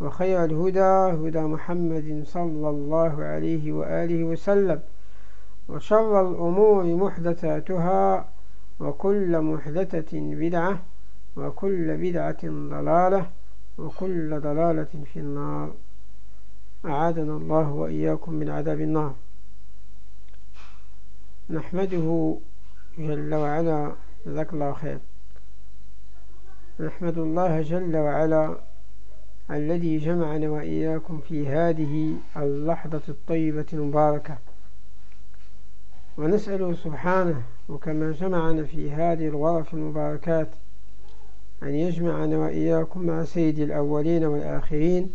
وخير الهدى هدى محمد صلى الله عليه وآله وسلم. وشر الأمور محدثاتها وكل محدثة بدعة وكل بدعة ضلالة وكل ضلالة في النار. أعادنا الله وإياكم من عذاب النار. نحمده جل وعلا جزاك الله خير. نحمد الله جل وعلا الذي جمعنا وإياكم في هذه اللحظة الطيبة المباركة. ونسأله سبحانه وكما جمعنا في هذه الغرف المباركات أن يجمعنا وإياكم مع سيد الأولين والآخرين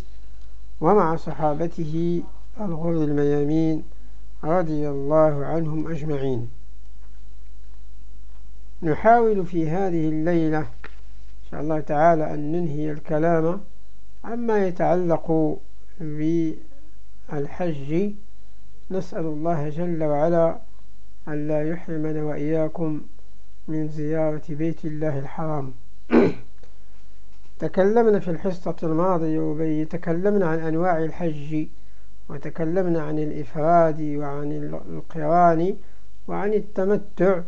ومع صحابته الغر الميامين رضي الله عنهم أجمعين. نحاول في هذه الليلة إن شاء الله تعالى أن ننهي الكلام عما يتعلق بالحج نسأل الله جل وعلا أن لا يحرمنا وإياكم من زيارة بيت الله الحرام. تكلمنا في الحصة الماضية وتكلمنا عن أنواع الحج وتكلمنا عن الإفراد وعن القران وعن التمتع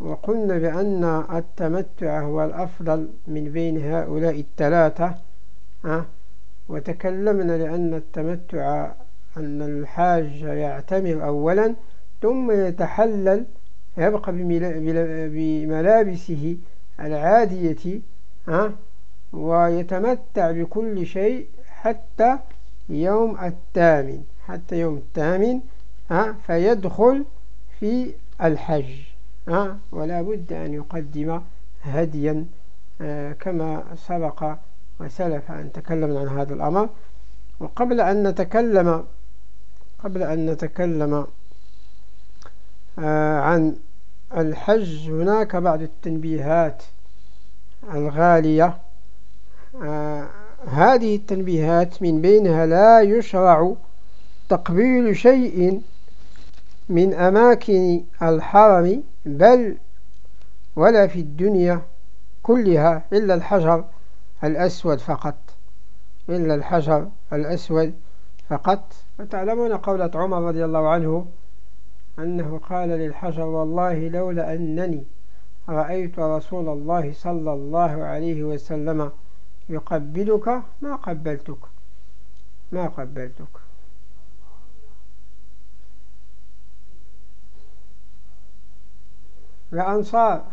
وقلنا بأن التمتع هو الأفضل من بين هؤلاء الثلاثة. وتكلمنا لأن التمتع أن الحاج يعتمر أولا ثم يتحلل يبقى بملابسه العادية ويتمتع بكل شيء حتى يوم الثامن حتى يوم الثامن فيدخل في الحج ولا بد أن يقدم هديا كما سبق وسلف أن تكلمنا عن هذا الأمر. وقبل أن نتكلم قبل أن نتكلم عن الحج هناك بعض التنبيهات الغالية. هذه التنبيهات من بينها لا يشرع تقبيل شيء من أماكن الحرم بل ولا في الدنيا كلها إلا الحجر. الأسود فقط. إلا الحجر الأسود فقط. وتعلمون قولة عمر رضي الله عنه أنه قال للحجر والله لولا أنني رأيت رسول الله صلى الله عليه وسلم يقبلك ما قبلتك ما قبلتك. الأنصار.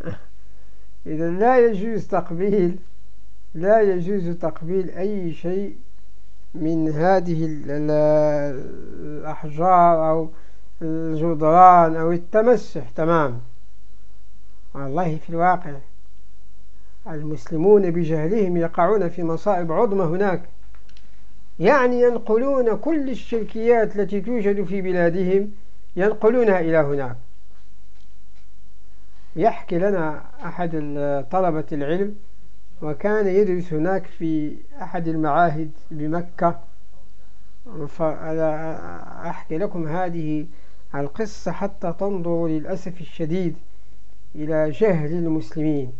إذا لا يجوز تقبيل لا يجوز تقبيل أي شيء من هذه الأحجار أو الجدران أو التمسح. تمام. والله في الواقع المسلمون بجهلهم يقعون في مصائب عظمى هناك. يعني ينقلون كل الشركيات التي توجد في بلادهم ينقلونها إلى هناك. يحكي لنا أحد طلبة العلم وكان يدرس هناك في أحد المعاهد بمكة. أحكي لكم هذه القصة حتى تنظروا للأسف الشديد إلى جهل المسلمين.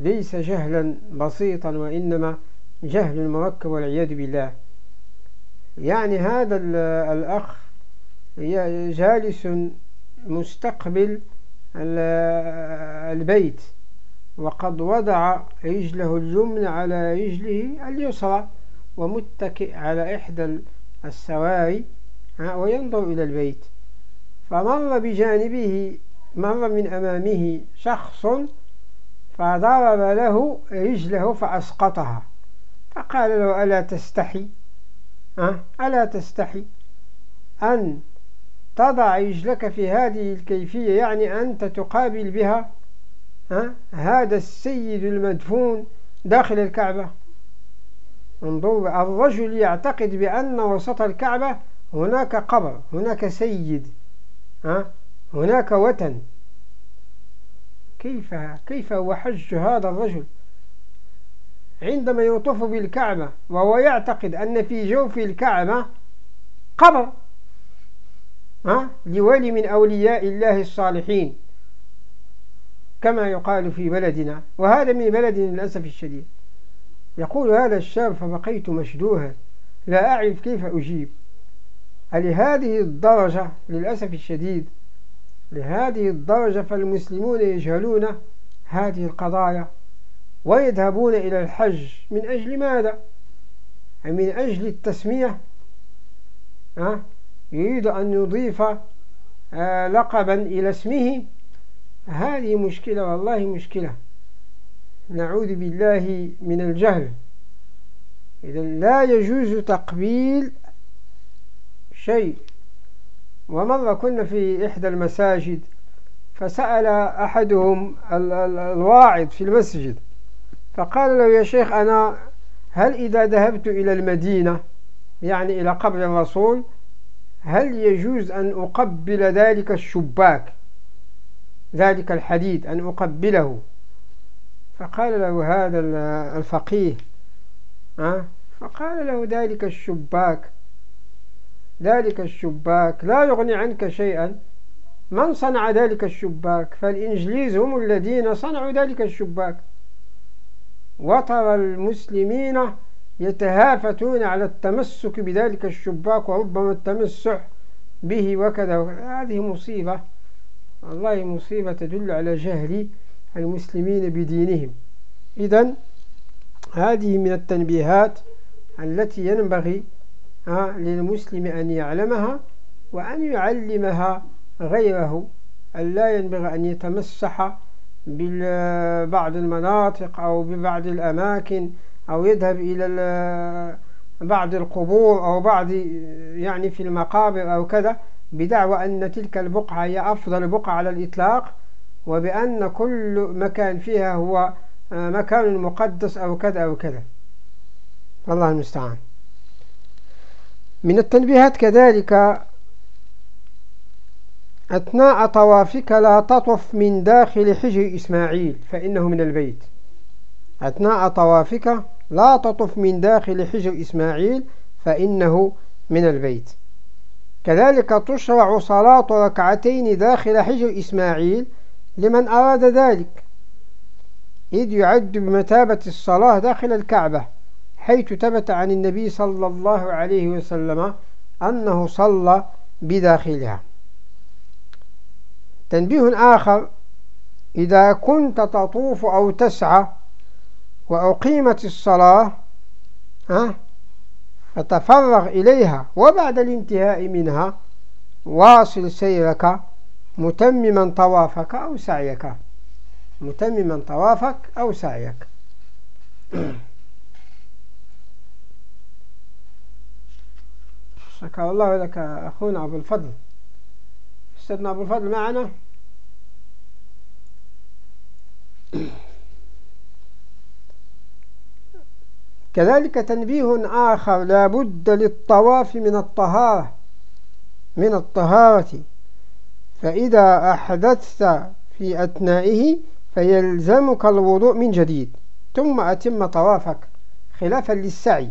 ليس جهلا بسيطا وإنما جهل مركب والعياذ بالله. يعني هذا الأخ جالس مستقبل البيت. وقد وضع رجله اليمنى على رجله اليسرى ومتكئ على إحدى السواري وينظر إلى البيت. فمر بجانبه مر من أمامه شخص فضرب له رجله فأسقطها. فقال له ألا تستحي؟ ألا تستحي أن تضع رجلك في هذه الكيفية يعني أنت تقابل بها هذا السيد المدفون داخل الكعبة. انظر الرجل يعتقد بأن وسط الكعبة هناك قبر هناك سيد هناك وتن. كيف كيف هو حج هذا الرجل؟ عندما يطوف بالكعبة وهو يعتقد أن في جوف الكعبة قبر. لولي من أولياء الله الصالحين كما يقال في بلدنا وهذا من بلدنا للأسف الشديد. يقول هذا الشاب فبقيت مشدوها لا أعرف كيف أجيب. لهذه الدرجة للأسف الشديد لهذه الدرجة فالمسلمون يجهلون هذه القضايا ويذهبون إلى الحج. من أجل ماذا؟ من أجل التسمية؟ يريد أن يضيف آه لقبا إلى اسمه. هذه مشكلة والله مشكلة. نعوذ بالله من الجهل. إذا لا يجوز تقبيل شيء. ومرة كنا في إحدى المساجد فسأل أحدهم الواعظ في المسجد فقال له يا شيخ أنا هل إذا ذهبت إلى المدينة يعني إلى قبر الرسول هل يجوز أن أقبل ذلك الشباك؟ ذلك الحديد أن أقبله. فقال له هذا الفقيه فقال له ذلك الشباك ذلك الشباك لا يغني عنك شيئا. من صنع ذلك الشباك؟ فالإنجليز هم الذين صنعوا ذلك الشباك. وترى المسلمين يتهافتون على التمسك بذلك الشباك وربما التمسح به وكذا هذه مصيبة والله مصيبة تدل على جهل المسلمين بدينهم. إذا هذه من التنبيهات التي ينبغي للمسلم أن يعلمها وأن يعلمها غيره. ألا ينبغي أن يتمسح ببعض المناطق أو ببعض الأماكن أو يذهب إلى بعض القبور أو بعض يعني في المقابر أو كذا بدعوى أن تلك البقعة هي أفضل بقعة على الإطلاق وبأن كل مكان فيها هو مكان مقدس أو كذا أو كذا. الله المستعان. من التنبيهات كذلك أثناء طوافك لا تطف من داخل حجر إسماعيل فإنه من البيت. أثناء طوافك لا تطف من داخل حجر إسماعيل فإنه من البيت. كذلك تشرع صلاة ركعتين داخل حجر إسماعيل لمن أراد ذلك. إذ يعد بمثابة الصلاة داخل الكعبة حيث ثبت عن النبي صلى الله عليه وسلم أنه صلى بداخلها. تنبيه آخر إذا كنت تطوف أو تسعى وأقيمت الصلاة ها فتفرغ إليها وبعد الانتهاء منها واصل سيرك متمما طوافك أو سعيك. متمما طوافك أو سعيك. شكر الله لك أخونا أبو الفضل. أستاذنا أبو الفضل معنا؟ كذلك تنبيه آخر لا بد للطواف من الطهارة من الطهارة. فإذا أحدثت في أثنائه فيلزمك الوضوء من جديد ثم أتم طوافك خلافا للسعي.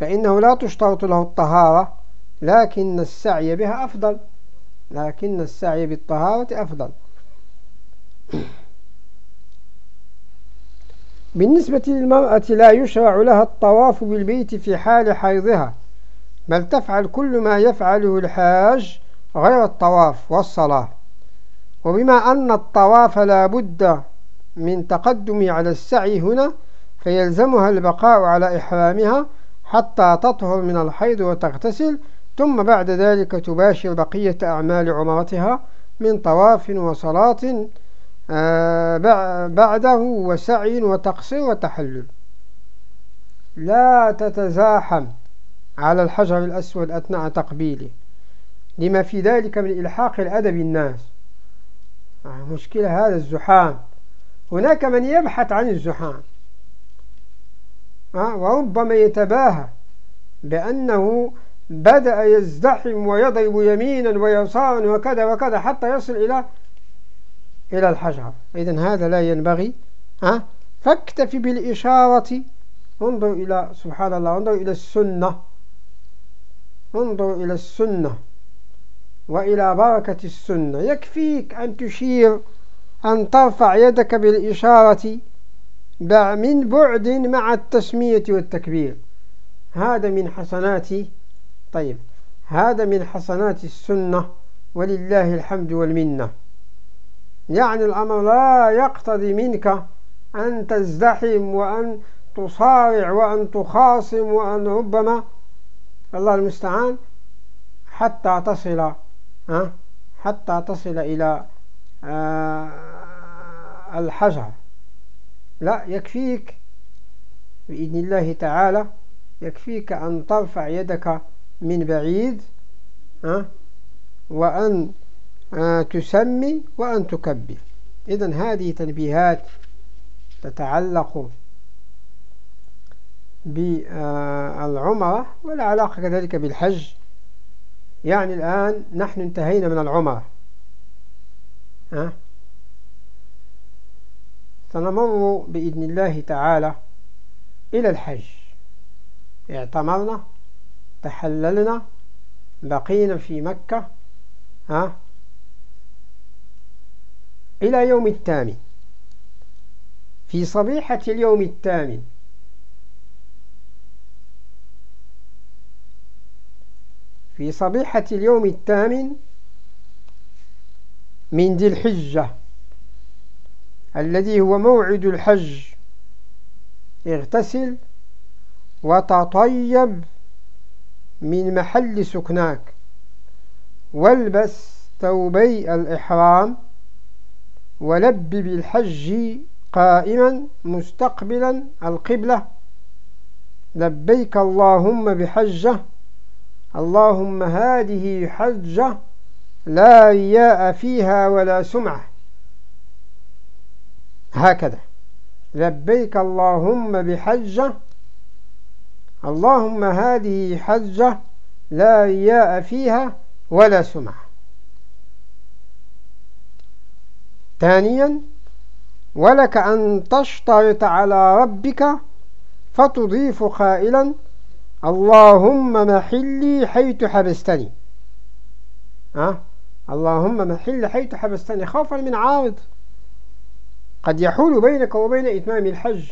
فإنه لا تشترط له الطهارة لكن السعي بها أفضل لكن السعي بالطهارة أفضل. بالنسبة للمرأة لا يشرع لها الطواف بالبيت في حال حيضها بل تفعل كل ما يفعله الحاج غير الطواف والصلاة. وبما أن الطواف لا بد من تقدم على السعي هنا فيلزمها البقاء على إحرامها حتى تطهر من الحيض وتغتسل ثم بعد ذلك تباشر بقية أعمال عمرتها من طواف وصلاة بعده وسعي وتقصير وتحلل. لا تتزاحم على الحجر الأسود أثناء تقبيله لما في ذلك من إلحاق الأدب الناس. آه، مشكلة هذا الزحام. هناك من يبحث عن الزحام. آه، وربما يتباهى بأنه بدأ يزدحم ويضرب يمينا ويسارا وكذا وكذا حتى يصل إلى إلى الحجر. إذن هذا لا ينبغي ها؟ فاكتفي بالإشارة. انظر إلى سبحان الله انظر إلى السنة. انظر إلى السنة وإلى بركة السنة. يكفيك أن تشير أن ترفع يدك بالإشارة من بعد مع التسمية والتكبير. هذا من حسنات طيب هذا من حسنات السنة ولله الحمد والمنة. يعني الأمر لا يقتضي منك أن تزدحم وأن تصارع وأن تخاصم وأن ربما الله المستعان حتى تصل حتى تصل إلى آه، الحجر. لا يكفيك بإذن الله تعالى يكفيك أن ترفع يدك من بعيد وأن آه، تسمي وأن تكبر. إذن هذه تنبيهات تتعلق بالعمرة ولا علاقة كذلك بالحج. يعني الآن نحن انتهينا من العمرة. ها؟ سنمر بإذن الله تعالى إلى الحج. اعتمرنا تحللنا بقينا في مكة. ها؟ إلى يوم الثامن في صبيحة اليوم الثامن في صبيحة اليوم الثامن من ذي الحجة الذي هو موعد الحج. اغتسل وتطيب من محل سكناك والبس ثوبي الإحرام. ولب بالحج قائما مستقبلا القبلة. لبيك اللهم بحجة اللهم هذه حجة لا رياء فيها ولا سمعة. هكذا. لبيك اللهم بحجة اللهم هذه حجة لا رياء فيها ولا سمعة. ثانيا ولك أن تشترط على ربك فتضيف قائلا اللهم محلي حيث حبستني. أه؟ اللهم محل حيث حبستني. خوفا من عارض. قد يحول بينك وبين إتمام الحج.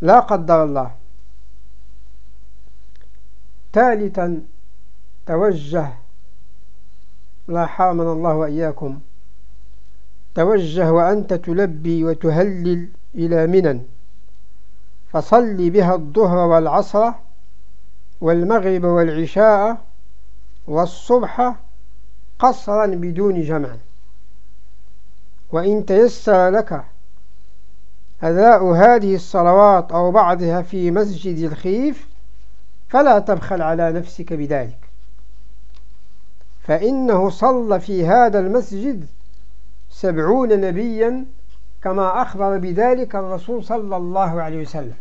لا قدر الله. ثالثا توجه لا حرمنا الله وإياكم. توجه وأنت تلبي وتهلل إلى منن فصل بها الظهر والعصر والمغرب والعشاء والصبح قصرا بدون جمع. وإن تيسر لك أداء هذه الصلوات أو بعضها في مسجد الخيف فلا تبخل على نفسك بذلك. فإنه صلى في هذا المسجد سبعون نبيا كما أخبر بذلك الرسول صلى الله عليه وسلم.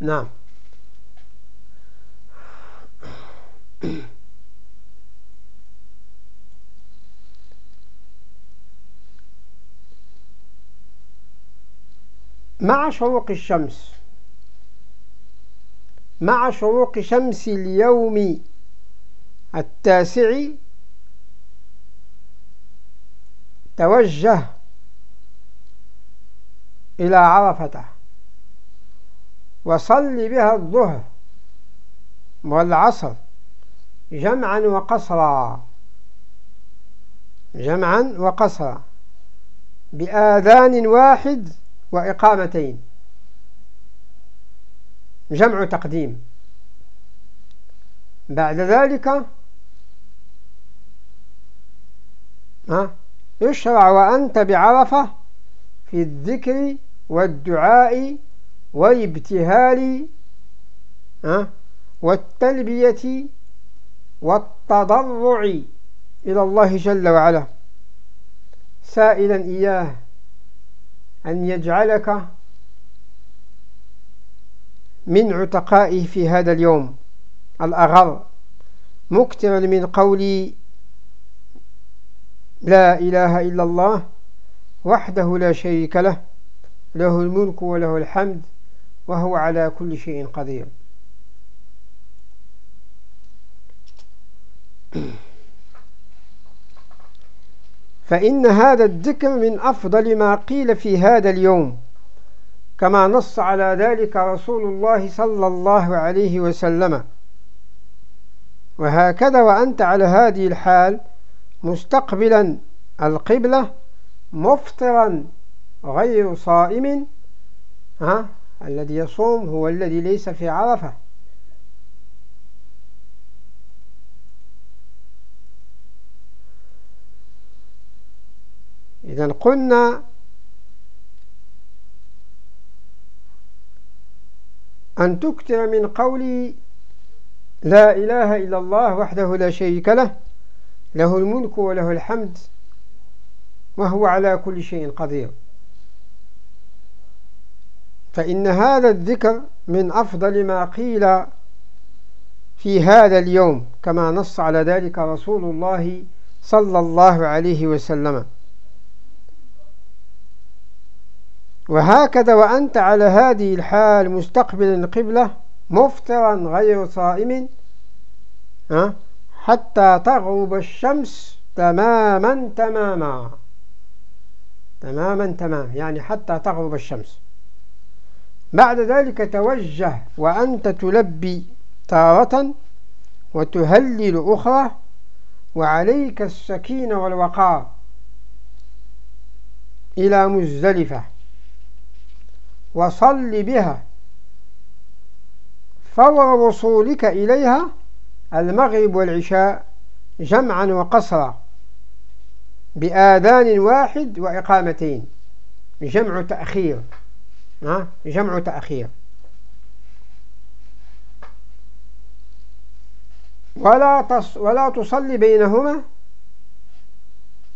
نعم. مع شروق الشمس. مع شروق شمس اليوم التاسع توجه إلى عرفة. وصل بها الظهر والعصر. جمعا وقصرا. جمعا وقصرا. بآذان واحد وإقامتين. جمع تقديم. بعد ذلك يشرع وأنت بعرفة في الذكر والدعاء والابتهال والتلبية والتضرع إلى الله جل وعلا. سائلا إياه أن يجعلك من عتقائه في هذا اليوم الأغر. مكترا من قول لا إله إلا الله وحده لا شريك له له الملك وله الحمد وهو على كل شيء قدير. فإن هذا الذكر من أفضل ما قيل في هذا اليوم كما نص على ذلك رسول الله صلى الله عليه وسلم. وهكذا وأنت على هذه الحال مستقبلا القبلة مفطرا غير صائم ها الذي يصوم هو الذي ليس في عرفة. إذا قلنا أن تكتر من قول لا إله إلا الله وحده لا شريك له له الملك وله الحمد وهو على كل شيء قدير. فإن هذا الذكر من أفضل ما قيل في هذا اليوم كما نص على ذلك رسول الله صلى الله عليه وسلم. وهكذا وأنت على هذه الحال مستقبل القبلة مفطرا غير صائم حتى تغرب الشمس تماما تماما. تماما تماما. يعني حتى تغرب الشمس. بعد ذلك توجه وأنت تلبي تارة وتهلل أخرى وعليك السكينة والوقار إلى مزدلفة. وصل بها. فور وصولك إليها المغرب والعشاء جمعا وقصرا بآذان واحد وإقامتين. جمع تأخير. جمع تأخير. ولا تص ولا تصلي بينهما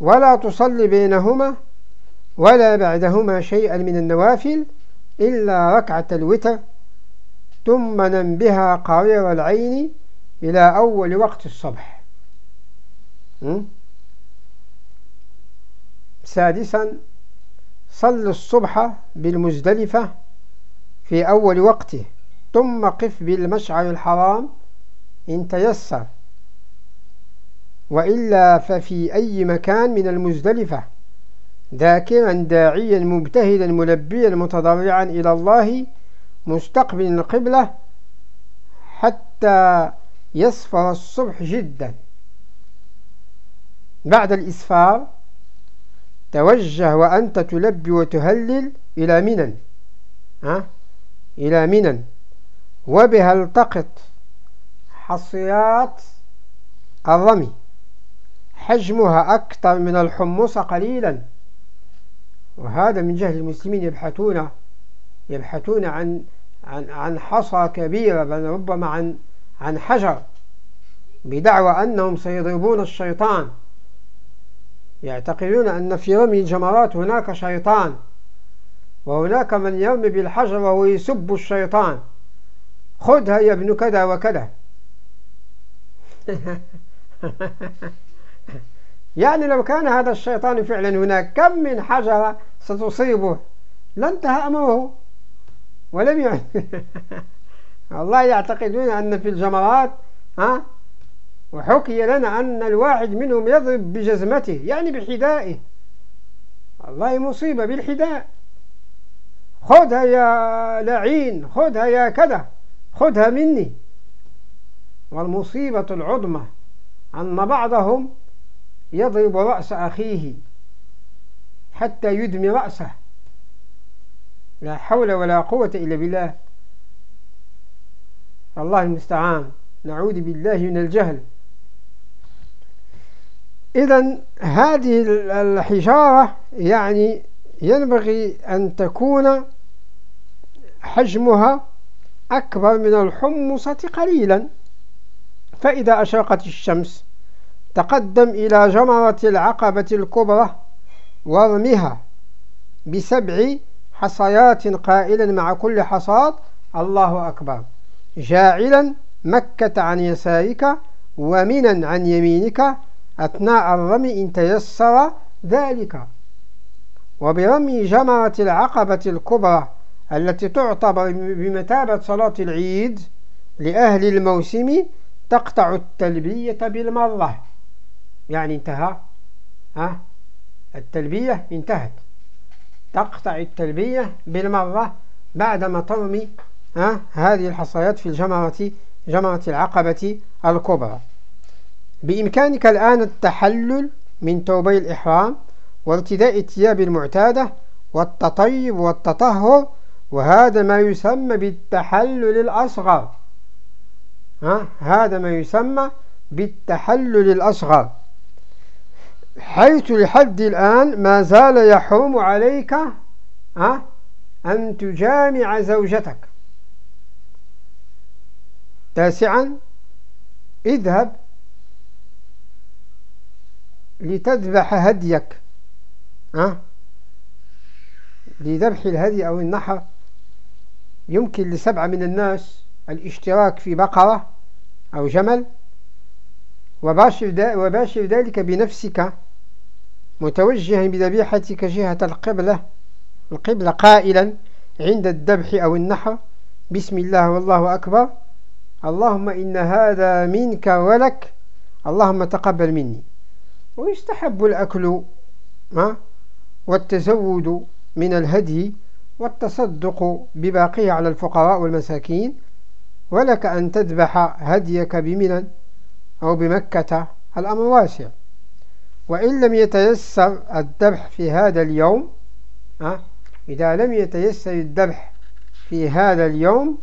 ولا تصلي بينهما ولا بعدهما شيئا من النوافل إلا ركعة الوتر ثم نم بها قرير العين إلى أول وقت الصبح. سادسا صل الصبح بالمزدلفة في أول وقته ثم قف بالمشعر الحرام إن تيسر وإلا ففي أي مكان من المزدلفة. ذاكرا داعيا مبتهلا ملبيا متضرعا إلى الله مستقبل القبلة حتى يصفر الصبح جدا. بعد الإسفار توجه وأنت تلبي وتهلل إلى منن ها؟ إلى منن وبها التقط حصيات الرمي. حجمها أكثر من الحمص قليلا. وهذا من جهل المسلمين يبحثون يبحثون عن عن عن حصى كبيرة بل ربما عن عن حجر بدعوى أنهم سيضربون الشيطان. يعتقدون أن في رمي الجمرات هناك شيطان وهناك من يرمي بالحجر وهو يسب الشيطان. خذها يا ابن كذا وكذا. يعني لو كان هذا الشيطان فعلا هناك كم من حجرة ستصيبه؟ لانتهى أمره ولم يعني الله يعتقدون أن في الجمرات ها وحكي لنا أن الواحد منهم يضرب بجزمته يعني بحذائه. والله مصيبة بالحذاء. خذها يا لعين خذها يا كذا خذها مني. والمصيبة العظمى أن بعضهم يضرب رأس أخيه حتى يدمي رأسه. لا حول ولا قوة إلا بالله. الله المستعان. نعوذ بالله من الجهل. إذا هذه الحجارة يعني ينبغي أن تكون حجمها أكبر من الحمصة قليلا. فإذا أشرقت الشمس تقدم إلى جمرة العقبة الكبرى وارمها بسبع حصيات قائلا مع كل حصاد. الله أكبر. جاعلا مكة عن يسارك ومنا عن يمينك أثناء الرمي إن تيسر ذلك. وبرمي جمرة العقبة الكبرى التي تعتبر بمثابة صلاة العيد لأهل الموسم تقطع التلبية بالمرة. يعني انتهى. ها؟ التلبية انتهت. تقطع التلبية بالمرة بعدما ترمي ها؟ هذه الحصيات في الجمرة جمرة العقبة الكبرى. بإمكانك الآن التحلل من توبي الإحرام وارتداء الثياب المعتادة والتطيب والتطهر وهذا ما يسمى بالتحلل الأصغر. ها؟ هذا ما يسمى بالتحلل الأصغر. حيث لحد الآن ما زال يحرم عليك ها؟ أن تجامع زوجتك تاسعا اذهب لتذبح هديك ها لذبح الهدي أو النحر يمكن لسبعة من الناس الاشتراك في بقرة أو جمل وباشر, وباشر ذلك بنفسك متوجها بذبيحتك جهة القبلة القبلة قائلا عند الذبح أو النحر بسم الله والله أكبر. اللهم إن هذا منك ولك. اللهم تقبل مني. ويستحب الأكل والتزود من الهدي والتصدق بباقيه على الفقراء والمساكين. ولك أن تذبح هديك بمنى أو بمكة الأمر واسع وإن لم يتيسر الذبح في هذا اليوم إذا لم يتيسر الذبح في هذا اليوم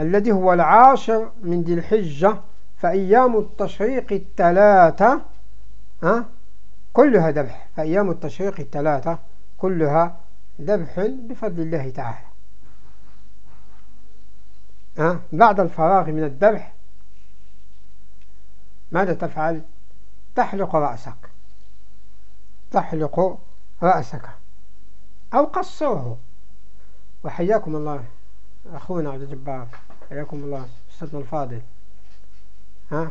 الذي هو العاشر من ذي الحجة فأيام التشريق الثلاثة كلها ذبح فأيام التشريق الثلاثة كلها ذبح بفضل الله تعالى أه؟ بعد الفراغ من الذبح ماذا تفعل؟ تحلق رأسك. تحلق رأسك. أو قصره. وحياكم الله. أخونا عبد الجبار. حياكم الله. أستاذنا الفاضل. ها؟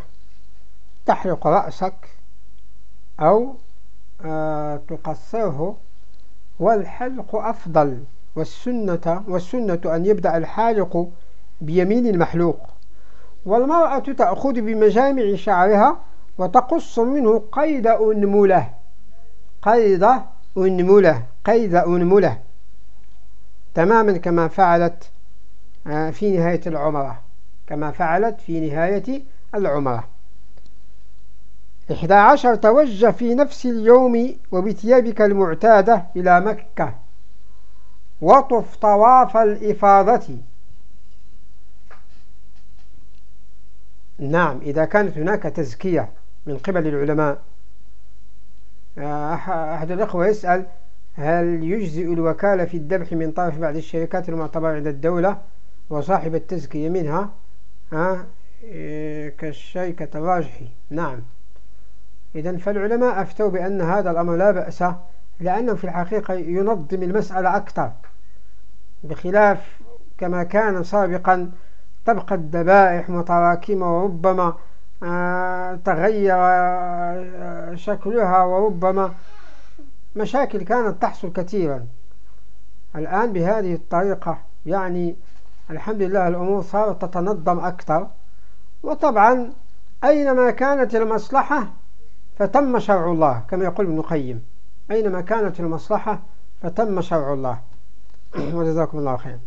تحلق رأسك أو آه تقصره. والحلق أفضل. والسنة, والسنة أن يبدأ الحالق بيمين المحلوق. والمرأة تأخذ بمجامع شعرها وتقص منه قيد أنملة. قيد أنملة. قيد أنملة. تماما كما فعلت آه، في نهاية العمرة. كما فعلت في نهاية العمرة. إحدى عشر توجه في نفس اليوم وبثيابك المعتادة إلى مكة. وطف طواف الإفاضة. نعم إذا كانت هناك تزكية من قبل العلماء أحد الأخوة يسأل هل يجزئ الوكالة في الذبح من طرف بعض الشركات المعتبرة عند الدولة وصاحب التزكية منها؟ إيه، كالشركة الراجحي نعم. إذا فالعلماء أفتوا بأن هذا الأمر لا بأس لأنه في الحقيقة ينظم المسألة أكثر بخلاف كما كان سابقا تبقى الذبائح متراكمة وربما آه، تغير آه، شكلها وربما. مشاكل كانت تحصل كثيرا. الآن بهذه الطريقة يعني الحمد لله الأمور صارت تتنظم أكثر. وطبعا أينما كانت المصلحة فتم شرع الله كما يقول ابن القيم. أينما كانت المصلحة فتم شرع الله. وجزاكم الله خير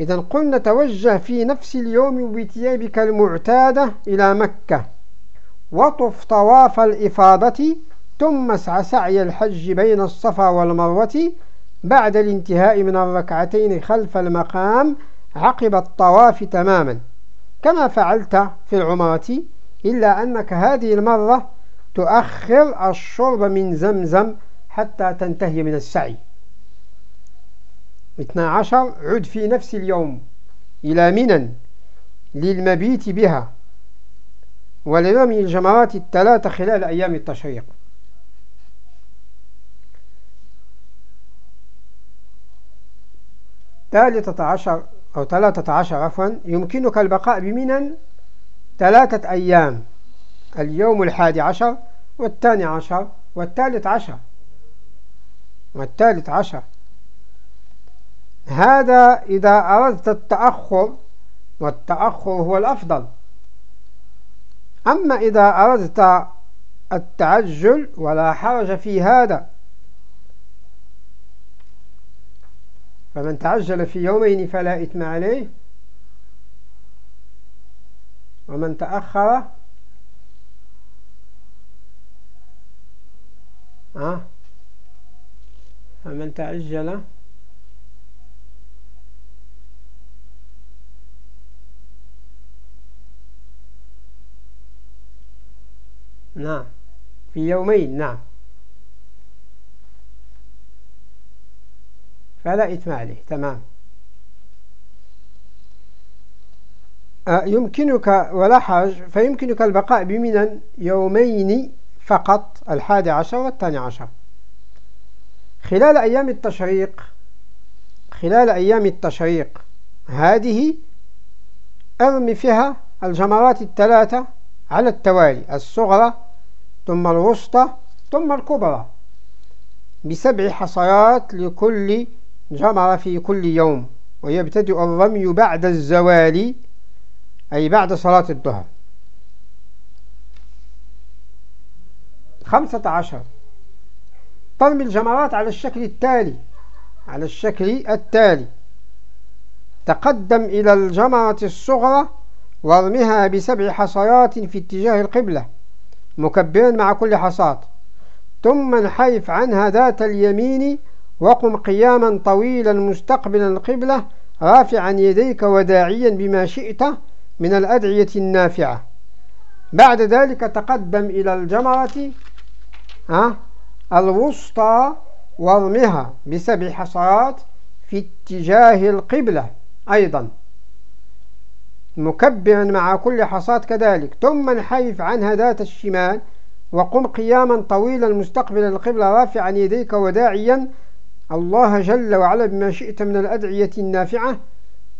إذا قلنا توجه في نفس اليوم بثيابك المعتادة إلى مكة. وطف طواف الإفاضة ثم اسع سعي الحج بين الصفا والمروة بعد الانتهاء من الركعتين خلف المقام عقب الطواف تماما. كما فعلت في العمرة إلا أنك هذه المرة تؤخر الشرب من زمزم حتى تنتهي من السعي. 12 عد في نفس اليوم إلى منى للمبيت بها ولرمي الجمرات الثلاثة خلال أيام التشريق. ثالثة عشر أو ثلاثة عشر عفوا يمكنك البقاء بمنى ثلاثة أيام اليوم الحادي عشر والثاني عشر والثالث عشر والثالث عشر. هذا إذا أردت التأخر والتأخر هو الأفضل. أما إذا أردت التعجل ولا حرج في هذا. فمن تعجل في يومين فلا إثم عليه. ومن تأخر أه فمن تعجل نعم. في يومين نعم. فلا إثم عليه تمام. آه، يمكنك ولا حرج فيمكنك البقاء بمنى يومين فقط الحادي عشر والثاني عشر. خلال أيام التشريق خلال أيام التشريق هذه أرمي فيها الجمرات الثلاثة على التوالي الصغرى ثم الوسطى ثم الكبرى. بسبع حصيات لكل جمرة في كل يوم ويبتدئ الرمي بعد الزوال أي بعد صلاة الظهر. خمسة عشر. ترمي الجمرات على الشكل التالي على الشكل التالي. تقدم إلى الجمرة الصغرى وارمها بسبع حصيات في اتجاه القبلة. مكبرا مع كل حصاة ثم انحرف عنها ذات اليمين وقم قياما طويلا مستقبلا القبلة رافعا يديك وداعيا بما شئت من الأدعية النافعة. بعد ذلك تقدم إلى الجمرة الوسطى وارمها بسبع حصرات في اتجاه القبلة أيضا. مكبرا مع كل حصاة كذلك. ثم انحيف عنها ذات الشمال وقم قياما طويلا مستقبلا القبلة رافعا يديك وداعيا الله جل وعلا بما شئت من الأدعية النافعة.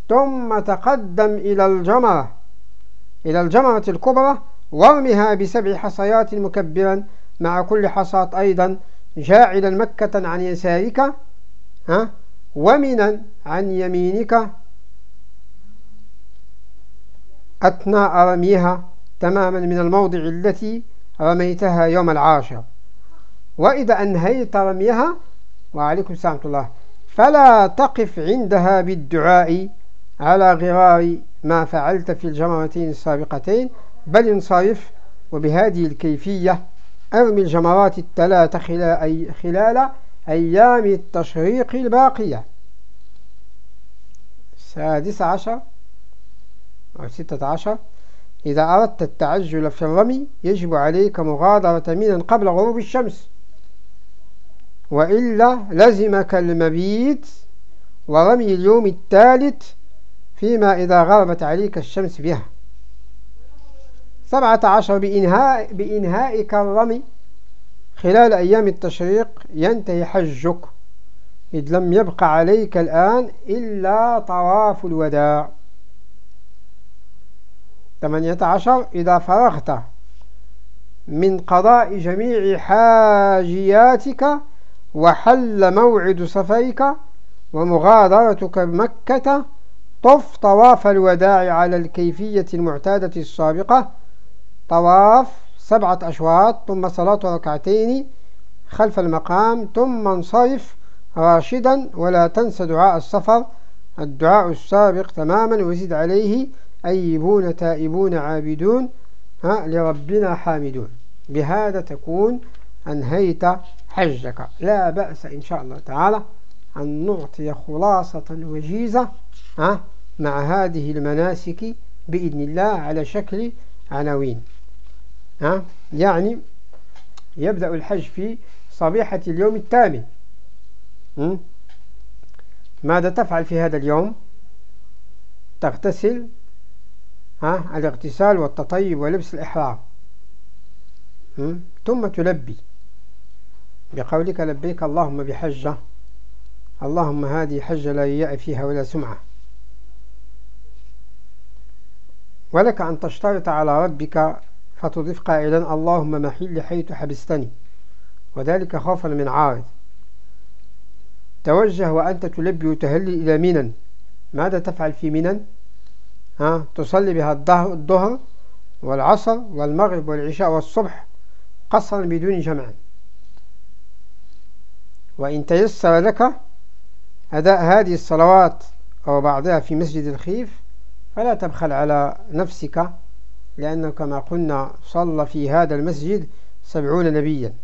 ثم تقدم إلى الجمرة إلى الجمرة الكبرى وارمها بسبع حصيات مكبرا مع كل حصاة أيضا جاعلا مكة عن يسارك ها؟ ومنا عن يمينك. أثناء رميها تماما من الموضع التي رميتها يوم العاشر. وإذا أنهيت رميها وعليكم السلام الله فلا تقف عندها بالدعاء على غرار ما فعلت في الجمرتين السابقتين بل انصرف وبهذه الكيفية أرمي الجمرات الثلاثة خلال أيام التشريق الباقية. السادس عشر أو ستة عشر. إذا أردت التعجل في الرمي يجب عليك مغادرة منا قبل غروب الشمس. وإلا لزمك المبيت ورمي اليوم الثالث فيما إذا غربت عليك الشمس بها. سبعة عشر بإنهاء بإنهائك الرمي. خلال أيام التشريق ينتهي حجك. إذ لم يبق عليك الآن إلا طواف الوداع. 18 إذا فرغت من قضاء جميع حاجياتك وحل موعد سفرك ومغادرتك مكة طف طواف الوداع على الكيفية المعتادة السابقة. طواف سبعة أشواط ثم صلاة ركعتين خلف المقام ثم انصرف راشدا ولا تنسى دعاء السفر. الدعاء السابق تماما وزد عليه أيبون تائبون عابدون ها لربنا حامدون. بهذا تكون أنهيت حجك. لا بأس إن شاء الله تعالى أن نعطي خلاصة وجيزة ها مع هذه المناسك بإذن الله على شكل عناوين ها. يعني يبدأ الحج في صبيحة اليوم الثامن. ماذا تفعل في هذا اليوم؟ تغتسل ها؟ الاغتسال والتطيب ولبس الإحرام. ثم تلبي. بقولك لبيك اللهم بحجة. اللهم هذه حجة لا ياء فيها ولا سمعة. ولك أن تشترط على ربك فتضيف قائلا اللهم محل حيث حبستني. وذلك خوفا من عارض. توجه وأنت تلبي وتهلي إلى منى ماذا تفعل في منى تصلي بها الظهر والعصر والمغرب والعشاء والصبح قصرا بدون جمع. وإن تيسر لك أداء هذه الصلوات أو بعضها في مسجد الخيف فلا تبخل على نفسك لأنه كما قلنا صلى في هذا المسجد سبعون نبيا.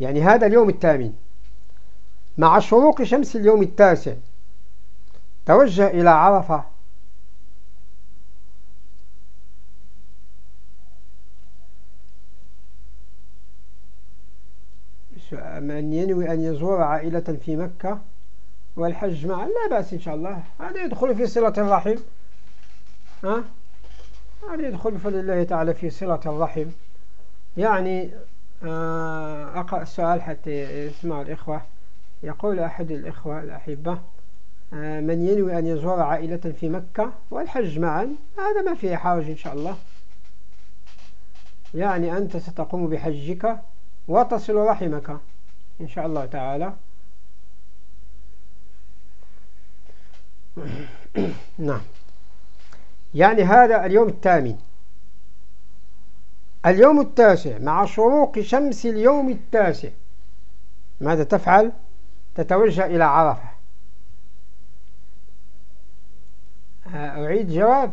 يعني هذا اليوم الثامن. مع شروق شمس اليوم التاسع توجه إلى عرفة من ينوي أن يزور عائلة في مكة والحج معا لا بأس إن شاء الله. هذا يدخل في صلة الرحم. ها؟ هذا يدخل بفضل الله تعالى في صلة الرحم. يعني آه، أقرأ السؤال حتى يسمع الإخوة. يقول أحد الإخوة الأحبة آه، من ينوي أن يزور عائلة في مكة والحج معا. هذا ما فيه حرج إن شاء الله. يعني أنت ستقوم بحجك وتصل رحمك إن شاء الله تعالى. نعم. يعني هذا اليوم الثامن. اليوم التاسع. مع شروق شمس اليوم التاسع. ماذا تفعل؟ تتوجه إلى عرفة. أعيد جواب.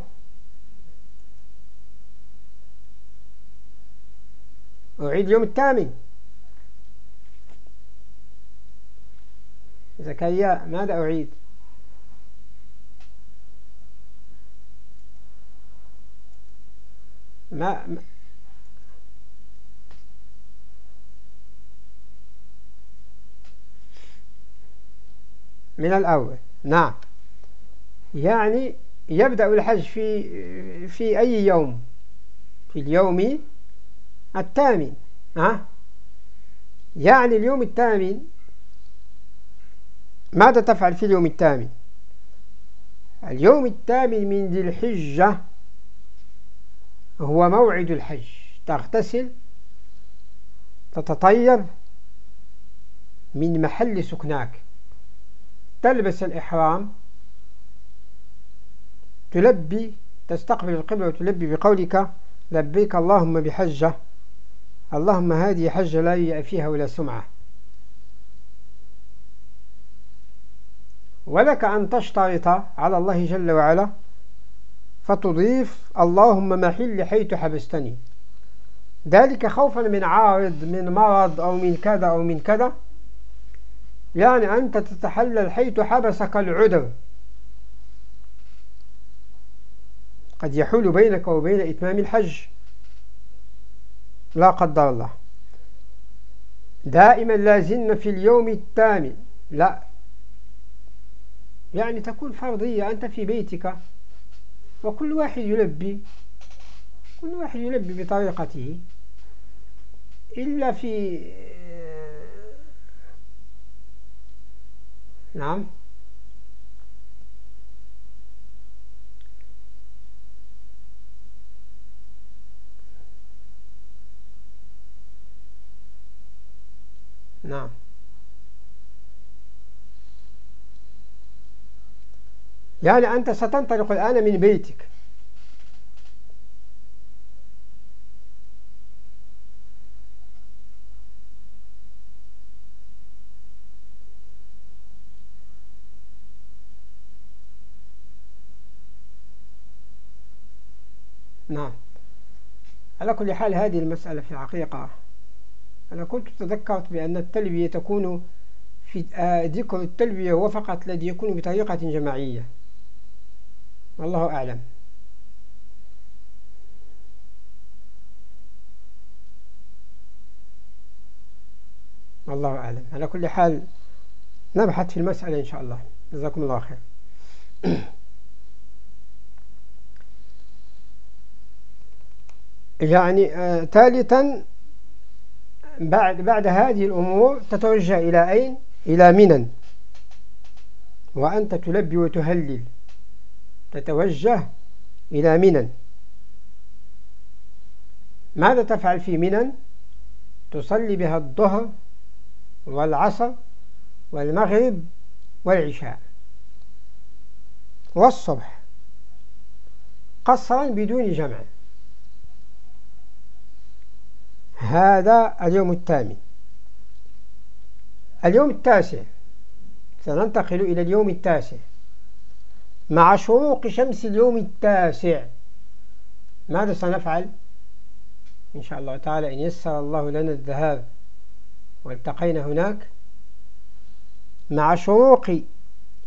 أعيد اليوم الثامن. زكريا ماذا أعيد؟ ما من الأول. نعم. يعني يبدأ الحج في في أي يوم؟ في اليوم الثامن. ها؟ يعني اليوم الثامن ماذا تفعل في اليوم الثامن اليوم الثامن من ذي الحجة هو موعد الحج. تغتسل تتطيب من محل سكناك. تلبس الإحرام تلبي تستقبل القبلة وتلبي بقولك لبيك اللهم بحجة. اللهم هذه حجة لا يأ فيها ولا سمعة. ولك أن تشترط على الله جل وعلا فتضيف اللهم محل حيث حبستني. ذلك خوفا من عارض من مرض أو من كذا أو من كذا. يعني أنت تتحلل حيث حبسك العذر. قد يحول بينك وبين إتمام الحج. لا قدر الله. دائما لازلنا في اليوم الثامن. لا. يعني تكون فرضية أنت في بيتك وكل واحد يلبي كل واحد يلبي بطريقته. إلا في نعم. نعم. يعني أنت ستنطلق الآن من بيتك. نعم. على كل حال هذه المسألة في الحقيقة أنا كنت تذكرت بأن التلبية تكون في آه، ذكر التلبية هو فقط الذي يكون بطريقة جماعية. والله أعلم. والله أعلم. على كل حال نبحث في المسألة إن شاء الله. جزاكم الله خير. يعني آه ثالثا بعد بعد هذه الأمور تتوجه إلى أين؟ إلى منن. وأنت تلبي وتهلل. تتوجه إلى منن. ماذا تفعل في منن؟ تصلي بها الظهر والعصر والمغرب والعشاء. والصبح. قصرا بدون جمع. هذا اليوم الثامن. اليوم التاسع. سننتقل إلى اليوم التاسع. مع شروق شمس اليوم التاسع. ماذا سنفعل؟ إن شاء الله تعالى إن يسر الله لنا الذهاب. والتقينا هناك. مع شروق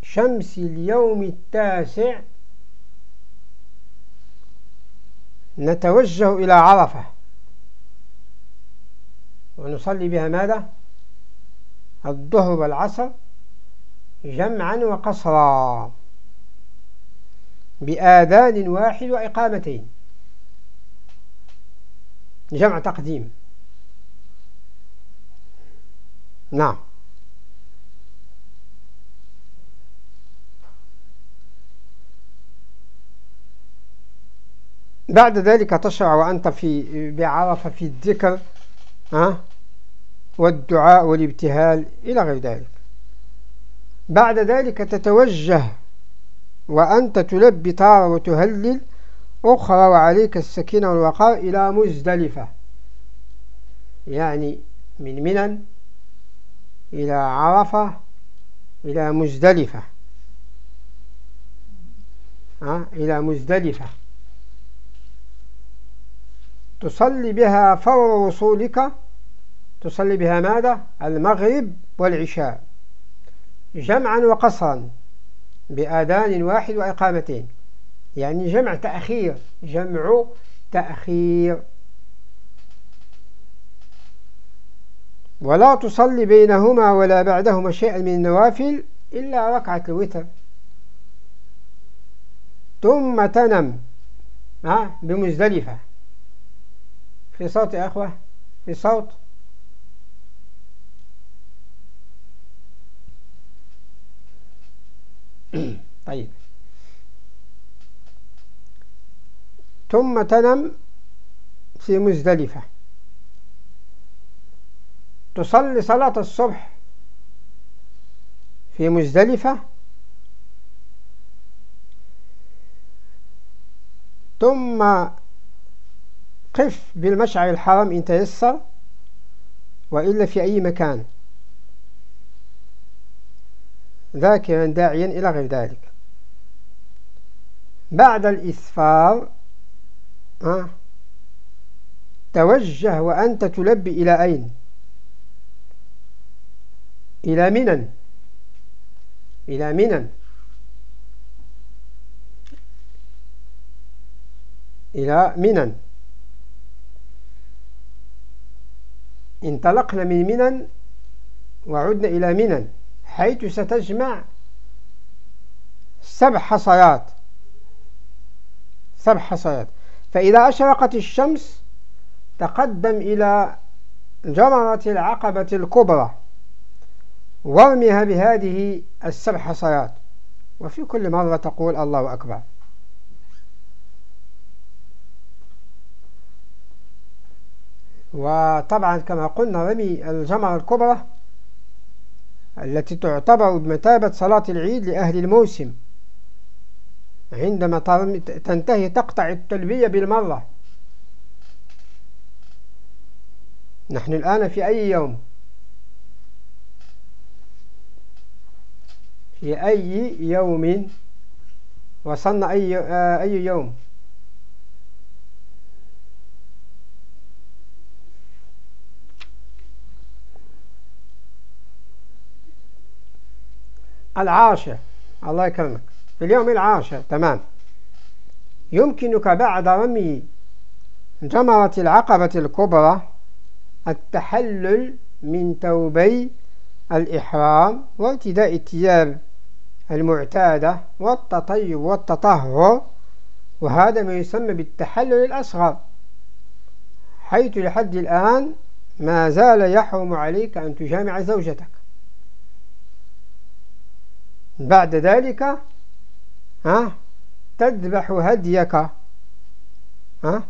شمس اليوم التاسع نتوجه إلى عرفة. ونصلي بها ماذا؟ الظهر والعصر جمعا وقصرا. بآذان واحد وإقامتين. جمع تقديم. نعم. بعد ذلك تشرع وأنت في بعرفة في الذكر ها والدعاء والابتهال إلى غير ذلك. بعد ذلك تتوجه وأنت تلبي طار وتهلل أخرى وعليك السكينة والوقار إلى مزدلفة. يعني من منن إلى عرفة إلى مزدلفة. ها؟ إلى مزدلفة. تصلي بها فور وصولك. تصلي بها ماذا؟ المغرب والعشاء. جمعا وقصرا. بآذان واحد وإقامتين. يعني جمع تأخير جمع تأخير. ولا تصلي بينهما ولا بعدهما شيئا من النوافل إلا ركعة الوتر. ثم تنم بمزدلفة. في صوت يا أخوة؟ في صوت؟ طيب. ثم تنم في مزدلفة. تصلي صلاة الصبح في مزدلفة. ثم قف بالمشعر الحرام إن تيسر وإلا في أي مكان. ذاكرا داعيا إلى غير ذلك. بعد الإسفار توجه وأنت تلبي إلى أين؟ إلى منن إلى منن إلى منن انطلقنا من منن وعدنا إلى منن حيث ستجمع سبع حصيات. سبع حصيات. فإذا أشرقت الشمس تقدم إلى جمرة العقبة الكبرى وارميها بهذه السبع حصيات. وفي كل مرة تقول الله أكبر. وطبعا كما قلنا رمي الجمرة الكبرى التي تعتبر بمثابة صلاة العيد لأهل الموسم عندما تنتهي تقطع التلبية بالمرة. نحن الآن في أي يوم؟ في أي يوم وصلنا أي, آه، أي يوم؟ العاشر الله يكرمك. في اليوم العاشر تمام. يمكنك بعد رمي جمرة العقبة الكبرى التحلل من توبي الإحرام وارتداء الثياب المعتادة والتطيب والتطهر وهذا ما يسمى بالتحلل الأصغر. حيث لحد الآن ما زال يحرم عليك أن تجامع زوجتك. بعد ذلك ها تذبح هديك ها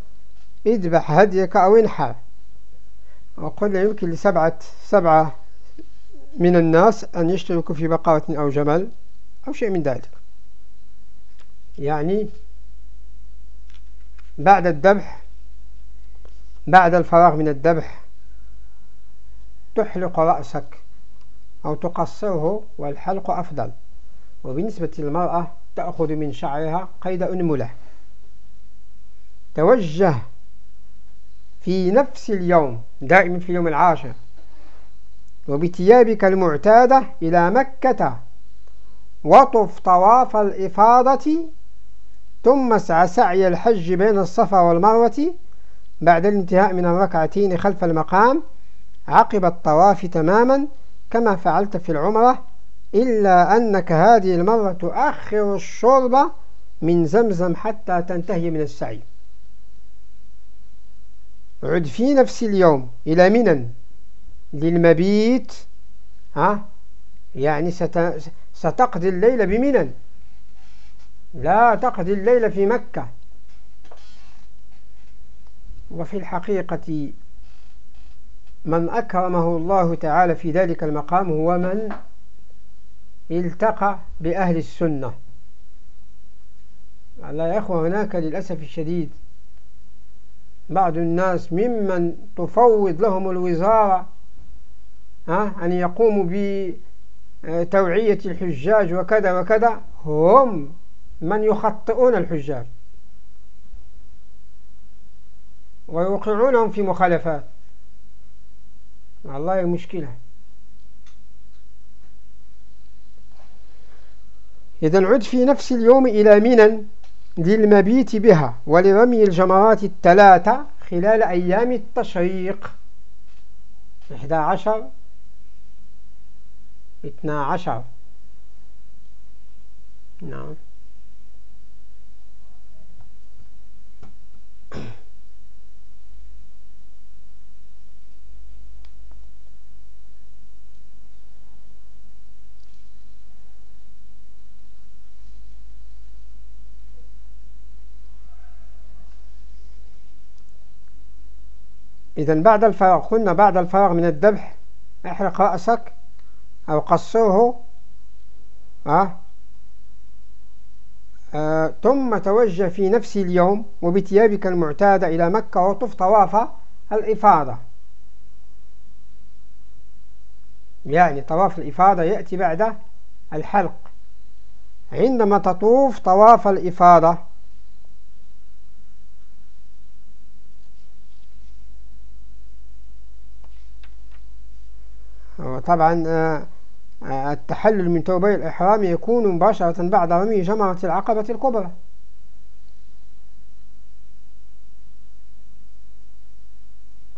اذبح هديك أو انحر. وقلنا يمكن لسبعة سبعة من الناس أن يشتركوا في بقرة أو جمل أو شيء من ذلك. يعني بعد الذبح بعد الفراغ من الذبح تحلق رأسك أو تقصره والحلق أفضل. وبالنسبة للمرأة تأخذ من شعرها قيد أنملة. توجه في نفس اليوم دائما في اليوم العاشر وبثيابك المعتادة إلى مكة وطف طواف الإفاضة ثم اسعى سعي الحج بين الصفا والمروة بعد الانتهاء من الركعتين خلف المقام عقب الطواف تماما كما فعلت في العمرة إلا أنك هذه المرة تؤخر الشرب من زمزم حتى تنتهي من السعي. عد في نفس اليوم إلى منى للمبيت ها؟ يعني ستقضي الليل بمنى لا تقضي الليل في مكة. وفي الحقيقة من أكرمه الله تعالى في ذلك المقام هو من التقى بأهل السنة. لا يا أخوة هناك للأسف الشديد بعض الناس ممن تفوض لهم الوزارة أن يقوموا بتوعية الحجاج وكذا وكذا. هم من يخطئون الحجاج ويوقعونهم في مخالفات. والله مشكلة إذا عد في نفس اليوم إلى منى للمبيت بها ولرمي الجمرات الثلاثة خلال أيام التشريق. 11 12 نعم. إذا بعد الفراغ قلنا بعد الفراغ من الذبح احرق رأسك أو قصره أه؟ آه ثم توجه في نفس اليوم وبثيابك المعتادة إلى مكة وطف طواف الإفاضة يعني طواف الإفاضة يأتي بعد الحلق عندما تطوف طواف الإفاضة طبعا آه، آه، التحلل من توبي الإحرام يكون مباشرة بعد رمي جمرة العقبة الكبرى.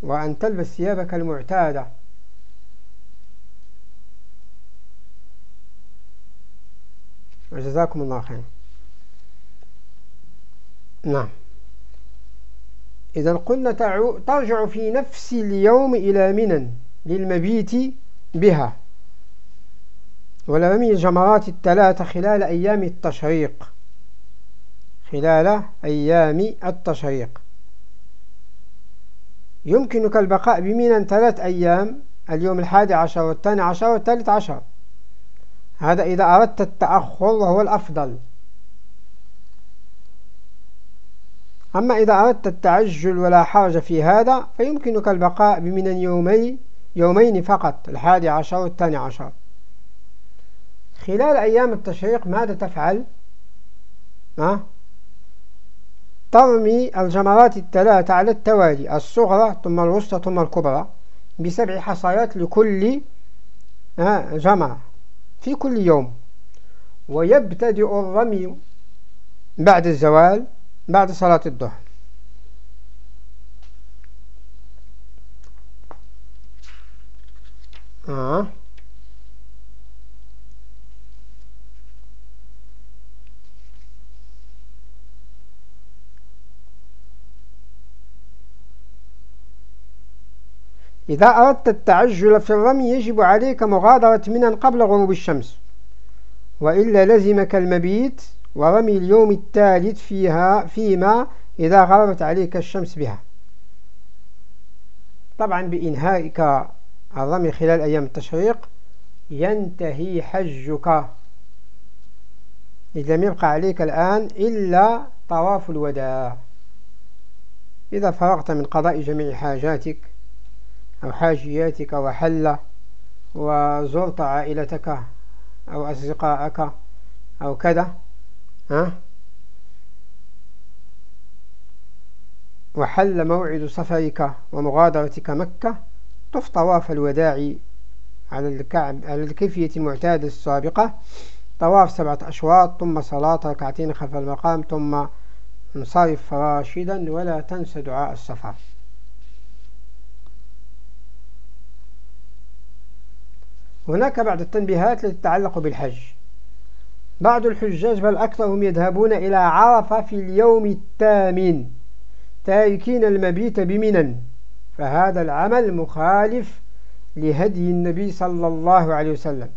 وأن تلبس ثيابك المعتادة. جزاكم الله خير نعم. إذا قلنا ترجع في نفس اليوم إلى منى للمبيت بها. ولرمي الجمرات الثلاثة خلال أيام التشريق. خلال أيام التشريق. يمكنك البقاء بمينا ثلاث أيام اليوم الحادي عشر والثاني عشر والثالث عشر. هذا إذا أردت التأخر وهو الأفضل. أما إذا أردت التعجل ولا حرج في هذا فيمكنك البقاء بمن يومين يومين فقط الحادي عشر والثاني عشر خلال أيام التشريق ماذا تفعل؟ ها؟ ترمي الجمرات الثلاثة على التوالي الصغرى ثم الوسطى ثم الكبرى بسبع حصيات لكل جمرة في كل يوم ويبتدئ الرمي بعد الزوال بعد صلاة الظهر آه. إذا أردت التعجل في الرمي يجب عليك مغادرة منا قبل غروب الشمس وإلا لزمك المبيت ورمي اليوم الثالث فيها فيما إذا غربت عليك الشمس بها طبعا بإنهائك الرمي خلال أيام التشريق ينتهي حجك. إذا لم يبقى عليك الآن إلا طواف الوداع. إذا فرغت من قضاء جميع حاجاتك أو حاجياتك وحل وزرت عائلتك أو أصدقائك أو كذا ها؟ وحل موعد سفرك ومغادرتك مكة طف طواف الوداع على الكعب على الكيفية المعتادة السابقة. طواف سبعة أشواط ثم صلاة ركعتين خلف المقام ثم انصرف راشدا ولا تنسى دعاء السفر. هناك بعض التنبيهات التي تتعلق بالحج. بعض الحجاج بل أكثرهم يذهبون إلى عرفة في اليوم الثامن تاركين المبيت بمنا فهذا العمل مخالف لهدي النبي صلى الله عليه وسلم.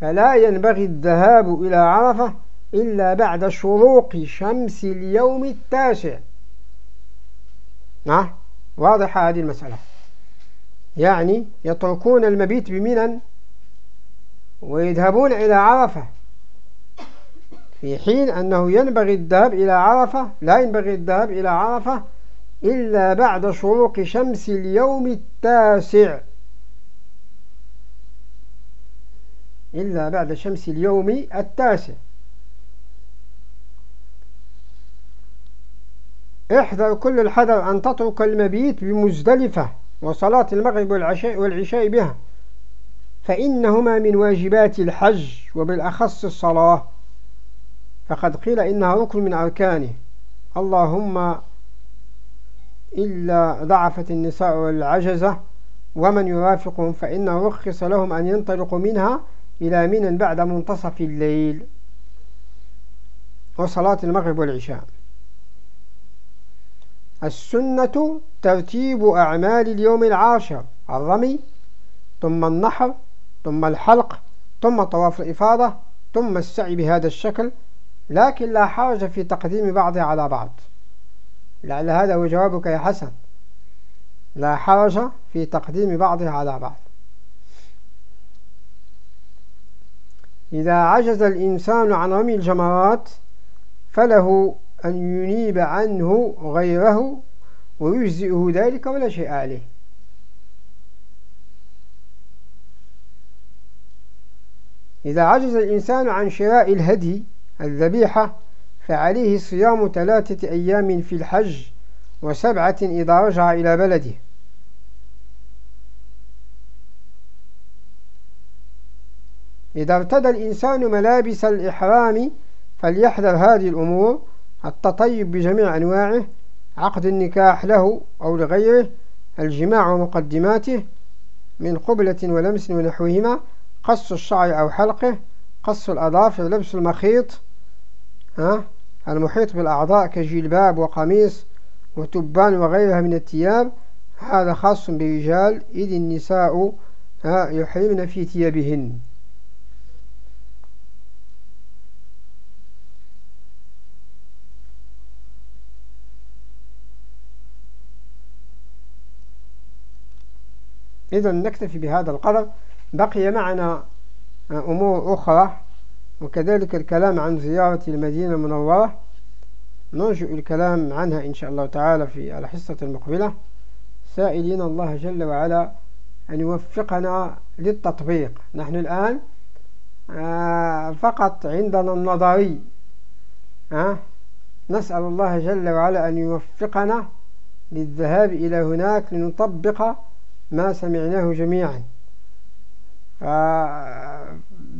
فلا ينبغي الذهاب إلى عرفة إلا بعد شروق شمس اليوم التاسع. نعم؟ واضحة هذه المسألة. يعني يتركون المبيت بمنا ويذهبون إلى عرفة. في حين أنه ينبغي الذهاب إلى عرفة لا ينبغي الذهاب إلى عرفة إلا بعد شروق شمس اليوم التاسع. إلا بعد شمس اليوم التاسع. احذر كل الحذر أن تترك المبيت بمزدلفة وصلاة المغرب والعشاء, والعشاء بها فإنهما من واجبات الحج وبالأخص الصلاة. فقد قيل إنها ركن من أركانه. اللهم إلا ضعفت النساء والعجزة ومن يرافقهم فإن رخص لهم أن ينطلقوا منها إلى من بعد منتصف الليل. وصلاة المغرب والعشاء. السنة ترتيب أعمال اليوم العاشر الرمي ثم النحر ثم الحلق ثم طواف الإفاضة ثم السعي بهذا الشكل لكن لا حرج في تقديم بعضها على بعض. لعل هذا هو جوابك يا حسن. لا حرج في تقديم بعضها على بعض. إذا عجز الإنسان عن رمي الجمرات فله أن ينيب عنه غيره ويجزئه ذلك ولا شيء عليه. إذا عجز الإنسان عن شراء الهدي الذبيحة فعليه صيام ثلاثة أيام في الحج وسبعة إذا رجع إلى بلده. إذا ارتدى الإنسان ملابس الإحرام فليحذر هذه الأمور التطيب بجميع أنواعه عقد النكاح له أو لغيره الجماع ومقدماته من قبلة ولمس ونحوهما قص الشعر أو حلقه قص الأظافر لبس المخيط ها؟ المحيط بالأعضاء كجلباب وقميص وتبان وغيرها من الثياب هذا خاص بالرجال إذ النساء يحرمن في ثيابهن. إذا نكتفي بهذا القدر. بقي معنا آه، أمور أخرى. وكذلك الكلام عن زيارة المدينة المنورة. نرجو الكلام عنها إن شاء الله تعالى في الحصة المقبلة. سائلين الله جل وعلا أن يوفقنا للتطبيق. نحن الآن آه، فقط عندنا النظري نسأل الله جل وعلا أن يوفقنا للذهاب إلى هناك لنطبق ما سمعناه جميعا.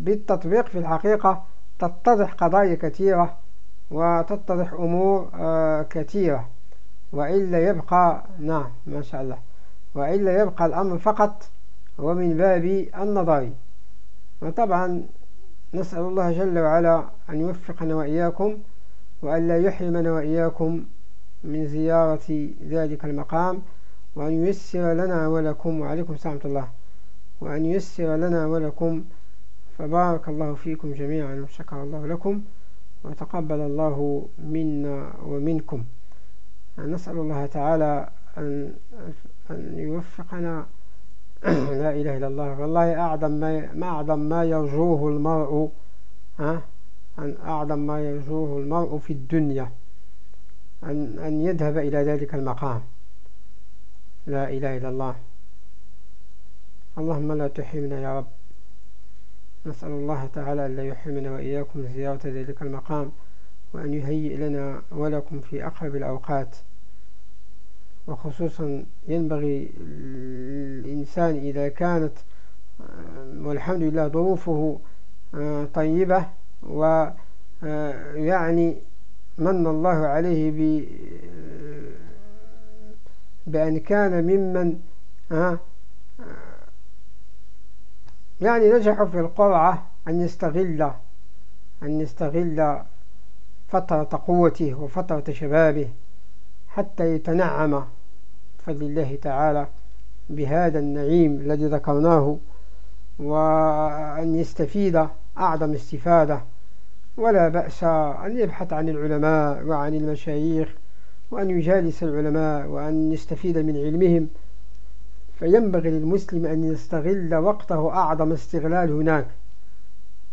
بالتطبيق في الحقيقة تتضح قضايا كثيرة وتتضح أمور آه، كثيرة. وإلا يبقى نعم ما شاء الله. وإلا يبقى الأمر فقط هو من باب النظري وطبعا نسأل الله جل وعلا أن يوفقنا وإياكم وأن لا يحرمنا وإياكم من زيارة ذلك المقام وأن ييسر لنا ولكم وعليكم السلام الله وأن ييسر لنا ولكم فبارك الله فيكم جميعا وشكر الله لكم وتقبل الله منا ومنكم. نسأل الله تعالى أن, أن يوفقنا. لا إله إلا الله. والله أعظم ما, ما أعظم ما يرجوه المرء ها؟ أن أعظم ما يرجوه المرء في الدنيا. أن, أن يذهب إلى ذلك المقام. لا إله إلا الله. اللهم لا تحرمنا يا رب. نسأل الله تعالى أن لا يحرمنا وإياكم زيارة ذلك المقام وأن يهيئ لنا ولكم في أقرب الأوقات. وخصوصا ينبغي الإنسان إذا كانت والحمد لله ظروفه آه، طيبة ويعني من الله عليه بأن كان ممن يعني نجحوا في القرعة أن يستغل أن يستغل فترة قوته وفترة شبابه حتى يتنعم بفضل الله تعالى بهذا النعيم الذي ذكرناه وأن يستفيد أعظم استفادة. ولا بأس أن يبحث عن العلماء وعن المشايخ وأن يجالس العلماء وأن يستفيد من علمهم. فينبغي للمسلم أن يستغل وقته أعظم استغلال هناك.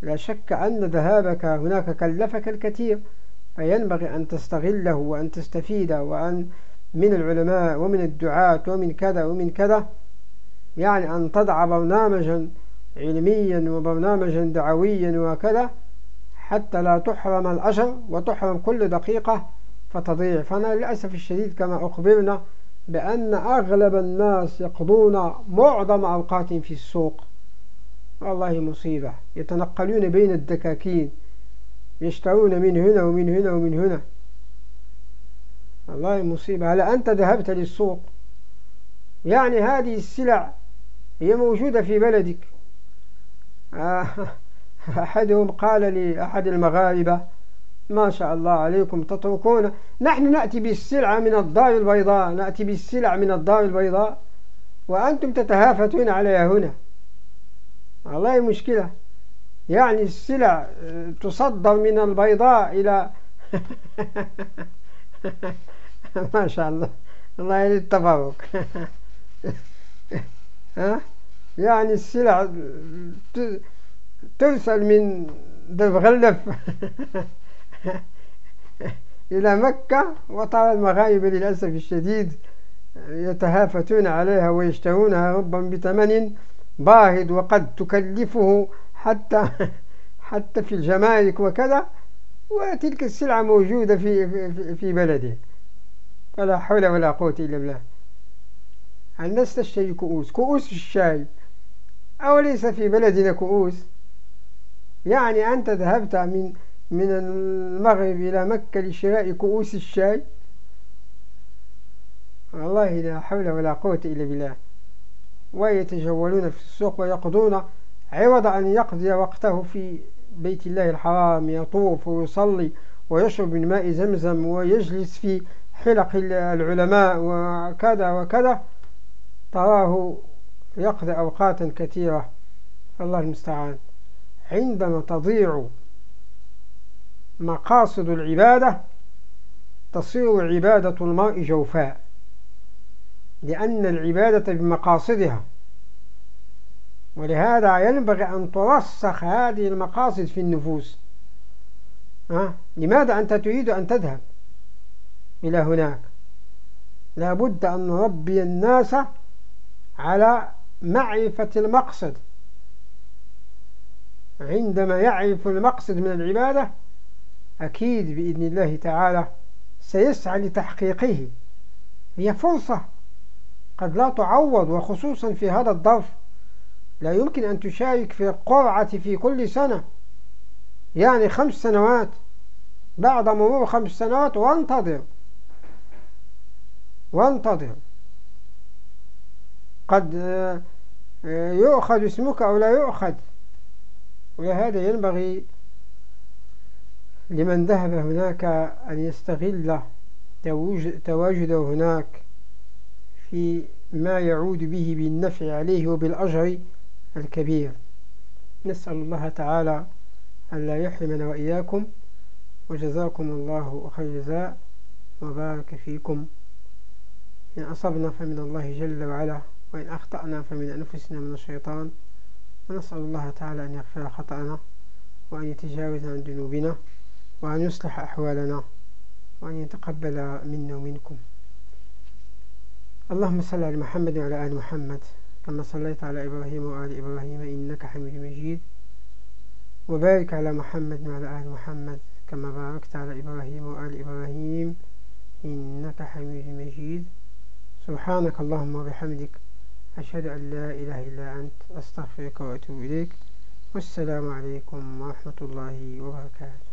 لا شك أن ذهابك هناك كلفك الكثير فينبغي أن تستغله وأن تستفيد وأن من العلماء ومن الدعاة ومن كذا ومن كذا يعني أن تضع برنامجا علميا وبرنامجا دعويا وكذا حتى لا تحرم الأجر وتحرم كل دقيقة فتضيع. فأنا للأسف الشديد كما أخبرنا بأن أغلب الناس يقضون معظم أوقاتهم في السوق. والله مصيبة. يتنقلون بين الدكاكين. يشترون من هنا ومن هنا ومن هنا. والله مصيبة. هل أنت ذهبت للسوق؟ يعني هذه السلع هي موجودة في بلدك. آه، أحدهم قال لي أحد المغاربة ما شاء الله عليكم تتركون. نحن نأتي بالسلعة من الدار البيضاء. نأتي بالسلع من الدار البيضاء. وأنتم تتهافتون عليها هنا. والله مشكلة. يعني السلع تصدر من البيضاء إلى ما شاء الله. الله يلي التفوق ها؟ يعني السلع ترسل من دبغلف. إلى مكة وطبعا المغايب للأسف الشديد يتهافتون عليها ويشترونها ربما بثمن باهظ وقد تكلفه حتى حتى في الجمارك وكذا وتلك السلعة موجودة في في, في بلده. فلا حول ولا قوة إلا بالله. الناس تشتري كؤوس؟ كؤوس الشاي. أوليس في بلدنا كؤوس؟ يعني أنت ذهبت من من المغرب إلى مكة لشراء كؤوس الشاي؟ والله لا حول ولا قوة إلا بالله. ويتجولون في السوق ويقضون عوض أن يقضي وقته في بيت الله الحرام. يطوف ويصلي ويشرب من ماء زمزم ويجلس في حلق العلماء وكذا وكذا. تراه يقضي أوقاتا كثيرة. الله المستعان. عندما تضيع مقاصد العبادة تصير عبادة المرء جوفاء لأن العبادة بمقاصدها. ولهذا ينبغي أن ترسخ هذه المقاصد في النفوس. أه؟ لماذا أنت تريد أن تذهب إلى هناك؟ لابد أن نربي الناس على معرفة المقصد. عندما يعرف المقصد من العبادة أكيد بإذن الله تعالى سيسعى لتحقيقه. هي فرصة قد لا تعوض وخصوصا في هذا الظرف. لا يمكن أن تشارك في القرعة في كل سنة. يعني خمس سنوات. بعد مرور خمس سنوات وانتظر. وانتظر. قد آه، آه، يؤخذ اسمك أو لا يؤخذ. ولهذا ينبغي لمن ذهب هناك أن يستغل تواجده هناك في ما يعود به بالنفع عليه وبالأجر الكبير. نسأل الله تعالى أن لا يحرمنا وإياكم وجزاكم الله خير جزاء وبارك فيكم. إن أصبنا فمن الله جل وعلا وإن أخطأنا فمن أنفسنا من الشيطان. ونسأل الله تعالى أن يغفر خطأنا وأن يتجاوز عن ذنوبنا. وأن يصلح أحوالنا وأن يتقبل منا ومنكم. اللهم صل على محمد وعلى آل محمد كما صليت على إبراهيم وآل إبراهيم إنك حميد مجيد. وبارك على محمد وعلى آل محمد كما باركت على إبراهيم وآل إبراهيم إنك حميد مجيد. سبحانك اللهم وبحمدك أشهد أن لا إله إلا أنت أستغفرك وأتوب إليك. والسلام عليكم ورحمة الله وبركاته.